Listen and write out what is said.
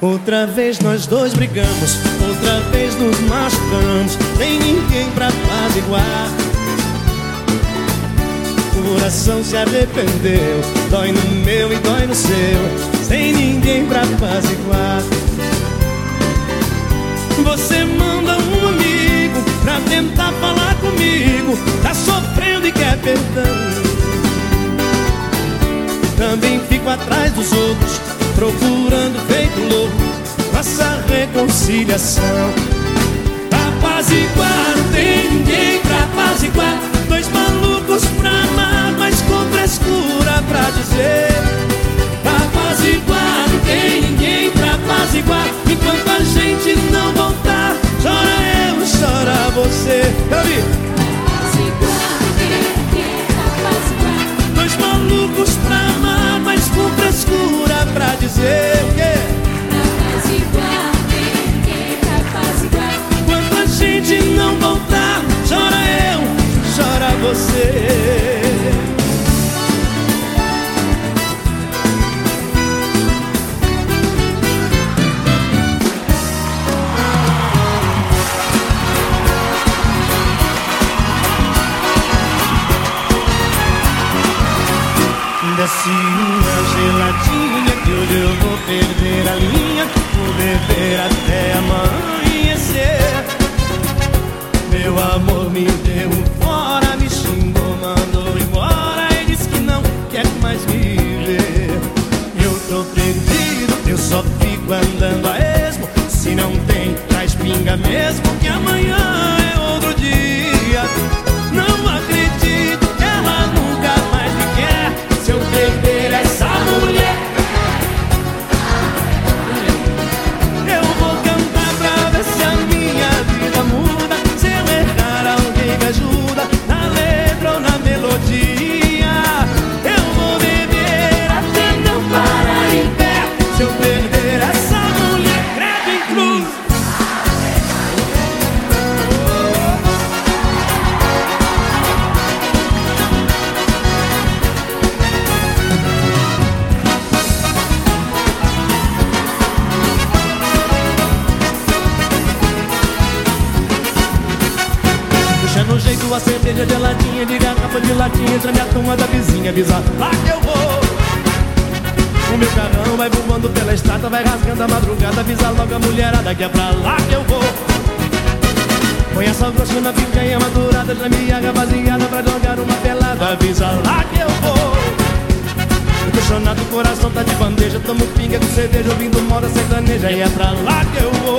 Outra vez nós dois brigamos, outra vez nos machucamos. Tem ninguém pra apaziguar. O coração se arrependeu, dói no meu e dói no seu. Sem ninguém pra apaziguar. Você manda um amigo pra tentar falar comigo. Tá sofrendo e quer perdão. Também fico atrás dos outros procurando feito louco nossa reconciliação. Apaziguar, não tem ninguém pra apaziguar. Dois malucos pra amar, mas com frescura pra dizer. Apaziguar, não tem ninguém pra apaziguar. Enquanto a gente não voltar, chora eu, chora você. Eu vi. Você. Desce uma geladinha que hoje eu vou perder a linha Vou beber até pinga no jeito a cerveja geladinha De garrafa de latinha Entra minha turma da vizinha Avisa lá que eu vou. O meu carrão vai voando pela estrada Vai rasgando a madrugada Avisa logo a mulherada Que é pra lá que eu vou. Põe essa grossa na picanha madurada Já me rapaziada Pra jogar uma pelada Avisa lá que eu vou. Apaixonado, o coração tá de bandeja Tomo pinga com cerveja Ouvindo moda sertaneja E é pra lá que eu vou